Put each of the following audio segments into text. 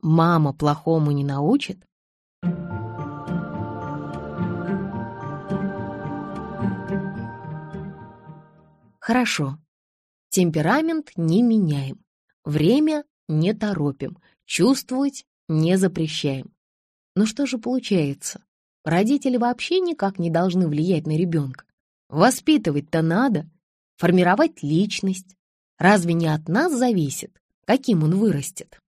Мама плохому не научит. Хорошо. Темперамент не меняем. Время не торопим. Чувствовать не запрещаем. Но что же получается? Родители вообще никак не должны влиять на ребенка. Воспитывать-то надо, формировать личность. Разве не от нас зависит, каким он вырастет?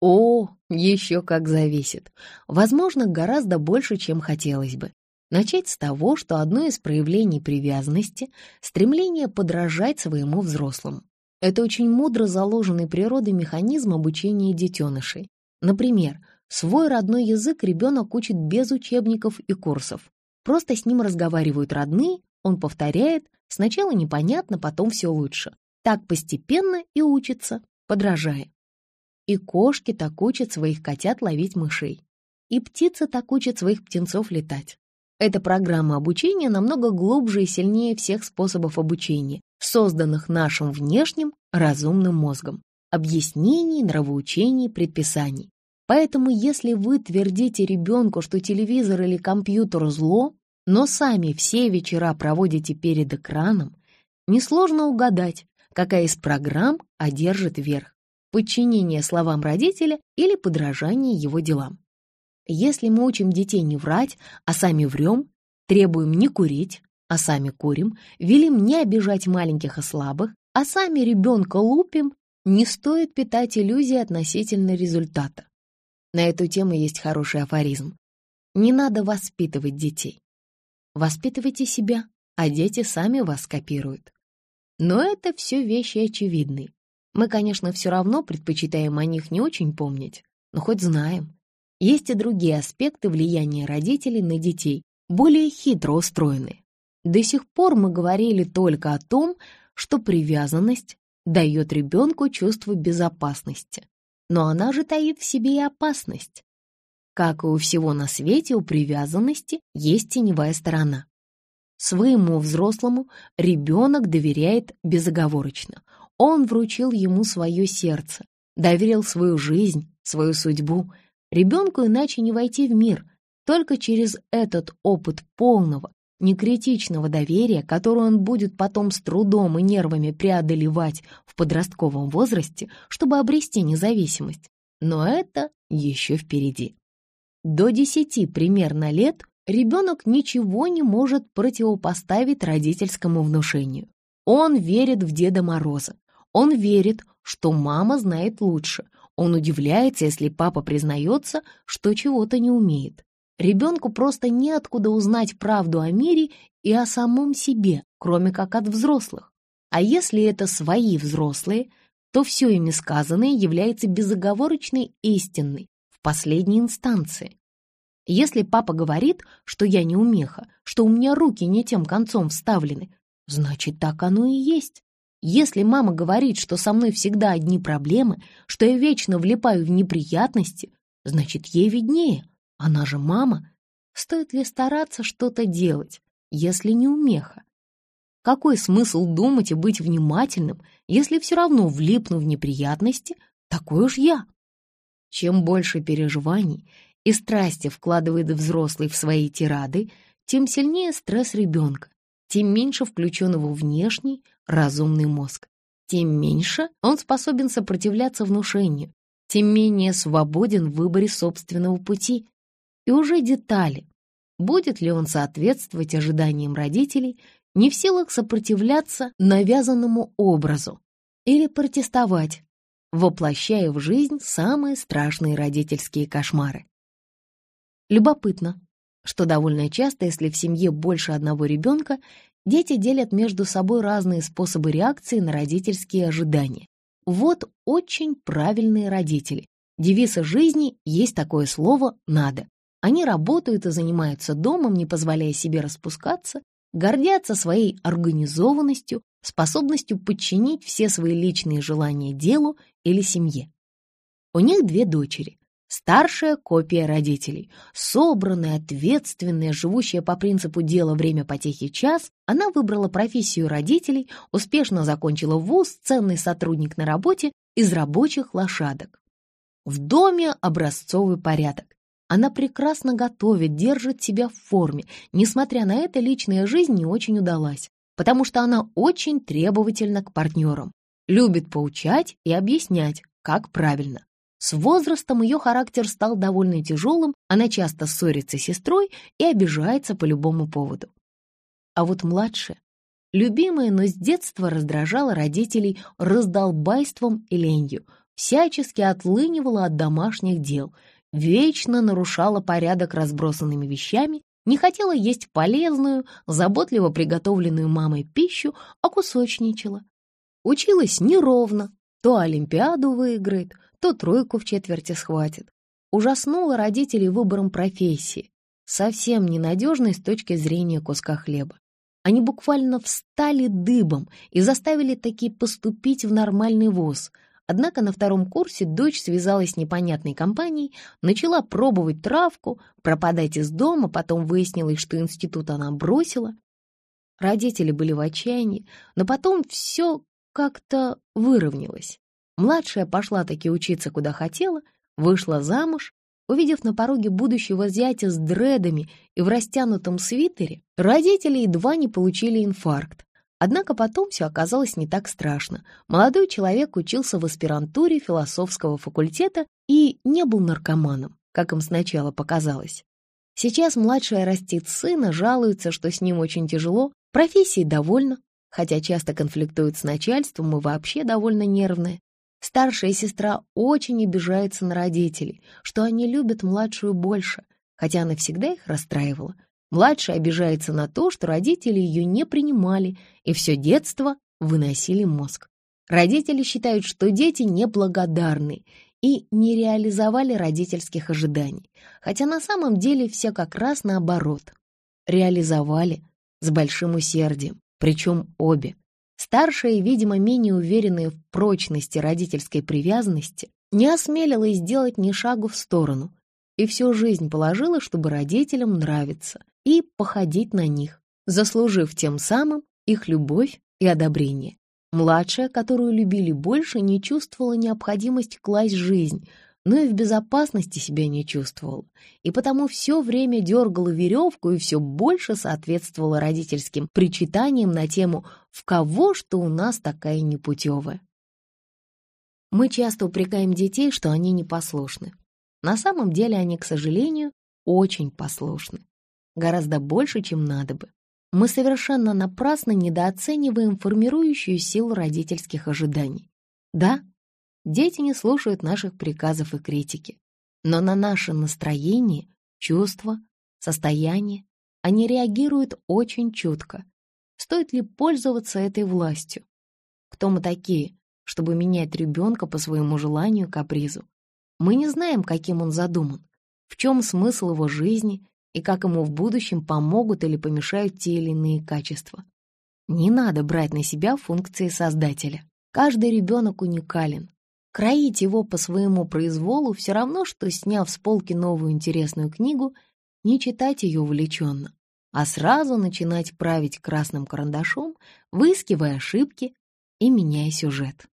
О, еще как зависит. Возможно, гораздо больше, чем хотелось бы. Начать с того, что одно из проявлений привязанности — стремление подражать своему взрослому. Это очень мудро заложенный природой механизм обучения детенышей. Например, свой родной язык ребенок учит без учебников и курсов. Просто с ним разговаривают родные, он повторяет, сначала непонятно, потом все лучше. Так постепенно и учится, подражая. И кошки так учат своих котят ловить мышей. И птицы так учат своих птенцов летать. Эта программа обучения намного глубже и сильнее всех способов обучения, созданных нашим внешним разумным мозгом, объяснений, нравоучений, предписаний. Поэтому если вы твердите ребенку, что телевизор или компьютер зло, но сами все вечера проводите перед экраном, несложно угадать, какая из программ одержит верх – подчинение словам родителя или подражание его делам. Если мы учим детей не врать, а сами врем, требуем не курить, а сами курим, велим не обижать маленьких и слабых, а сами ребенка лупим, не стоит питать иллюзии относительно результата. На эту тему есть хороший афоризм. Не надо воспитывать детей. Воспитывайте себя, а дети сами вас копируют. Но это все вещи очевидные. Мы, конечно, все равно предпочитаем о них не очень помнить, но хоть знаем. Есть и другие аспекты влияния родителей на детей, более хитро устроенные. До сих пор мы говорили только о том, что привязанность дает ребенку чувство безопасности. Но она же таит в себе и опасность. Как и у всего на свете, у привязанности есть теневая сторона. Своему взрослому ребенок доверяет безоговорочно. Он вручил ему свое сердце, доверил свою жизнь, свою судьбу, Ребенку иначе не войти в мир, только через этот опыт полного, некритичного доверия, который он будет потом с трудом и нервами преодолевать в подростковом возрасте, чтобы обрести независимость. Но это еще впереди. До десяти примерно лет ребенок ничего не может противопоставить родительскому внушению. Он верит в Деда Мороза. Он верит, что мама знает лучше. Он удивляется, если папа признается, что чего-то не умеет. Ребенку просто неоткуда узнать правду о мире и о самом себе, кроме как от взрослых. А если это свои взрослые, то все ими сказанное является безоговорочной истинной в последней инстанции. Если папа говорит, что я не умеха, что у меня руки не тем концом вставлены, значит, так оно и есть. Если мама говорит, что со мной всегда одни проблемы, что я вечно влипаю в неприятности, значит, ей виднее. Она же мама. Стоит ли стараться что-то делать, если не умеха? Какой смысл думать и быть внимательным, если все равно влипну в неприятности, такой уж я? Чем больше переживаний и страсти вкладывает взрослый в свои тирады, тем сильнее стресс ребенка, тем меньше включенного внешний, разумный мозг. Тем меньше он способен сопротивляться внушению, тем менее свободен в выборе собственного пути. И уже детали. Будет ли он соответствовать ожиданиям родителей, не в силах сопротивляться навязанному образу или протестовать, воплощая в жизнь самые страшные родительские кошмары. Любопытно, что довольно часто, если в семье больше одного ребенка, дети делят между собой разные способы реакции на родительские ожидания. Вот очень правильные родители. Девиз жизни есть такое слово «надо». Они работают и занимаются домом, не позволяя себе распускаться, гордятся своей организованностью, способностью подчинить все свои личные желания делу или семье. У них две дочери. Старшая копия родителей, собранная, ответственная, живущая по принципу «дела, время, потехи, час», она выбрала профессию родителей, успешно закончила вуз, ценный сотрудник на работе из рабочих лошадок. В доме образцовый порядок. Она прекрасно готовит, держит себя в форме. Несмотря на это, личная жизнь не очень удалась, потому что она очень требовательна к партнерам. Любит поучать и объяснять, как правильно. С возрастом ее характер стал довольно тяжелым, она часто ссорится с сестрой и обижается по любому поводу. А вот младшая, любимая, но с детства раздражала родителей раздолбайством и ленью, всячески отлынивала от домашних дел, вечно нарушала порядок разбросанными вещами, не хотела есть полезную, заботливо приготовленную мамой пищу, а кусочничала. Училась неровно, то Олимпиаду выиграет, то тройку в четверти схватит. Ужаснула родителей выбором профессии, совсем ненадежной с точки зрения куска хлеба. Они буквально встали дыбом и заставили таки поступить в нормальный вуз. Однако на втором курсе дочь связалась с непонятной компанией, начала пробовать травку, пропадать из дома, потом выяснилось, что институт она бросила. Родители были в отчаянии, но потом все как-то выровнялось. Младшая пошла таки учиться, куда хотела, вышла замуж. Увидев на пороге будущего зятя с дредами и в растянутом свитере, родители едва не получили инфаркт. Однако потом все оказалось не так страшно. Молодой человек учился в аспирантуре философского факультета и не был наркоманом, как им сначала показалось. Сейчас младшая растит сына, жалуется, что с ним очень тяжело, профессией довольна, хотя часто конфликтует с начальством и вообще довольно нервная. Старшая сестра очень обижается на родителей, что они любят младшую больше, хотя она всегда их расстраивала. Младшая обижается на то, что родители ее не принимали и все детство выносили мозг. Родители считают, что дети неблагодарны и не реализовали родительских ожиданий, хотя на самом деле все как раз наоборот. Реализовали с большим усердием, причем обе. Старшая, видимо, менее уверенная в прочности родительской привязанности, не осмелилась сделать ни шагу в сторону и всю жизнь положила, чтобы родителям нравиться и походить на них, заслужив тем самым их любовь и одобрение. Младшая, которую любили больше, не чувствовала необходимости класть жизнь, но и в безопасности себя не чувствовала, и потому все время дергала веревку и все больше соответствовала родительским причитаниям на тему «в кого что у нас такая непутевая?». Мы часто упрекаем детей, что они непослушны. На самом деле они, к сожалению, очень послушны. Гораздо больше, чем надо бы. Мы совершенно напрасно недооцениваем формирующую силу родительских ожиданий. Да, Дети не слушают наших приказов и критики, но на наше настроение, чувства, состояние они реагируют очень чутко. Стоит ли пользоваться этой властью? Кто мы такие, чтобы менять ребенка по своему желанию, капризу? Мы не знаем, каким он задуман, в чем смысл его жизни и как ему в будущем помогут или помешают те или иные качества. Не надо брать на себя функции создателя. Каждый ребенок уникален, Кроить его по своему произволу все равно, что, сняв с полки новую интересную книгу, не читать ее увлеченно, а сразу начинать править красным карандашом, выискивая ошибки и меняя сюжет.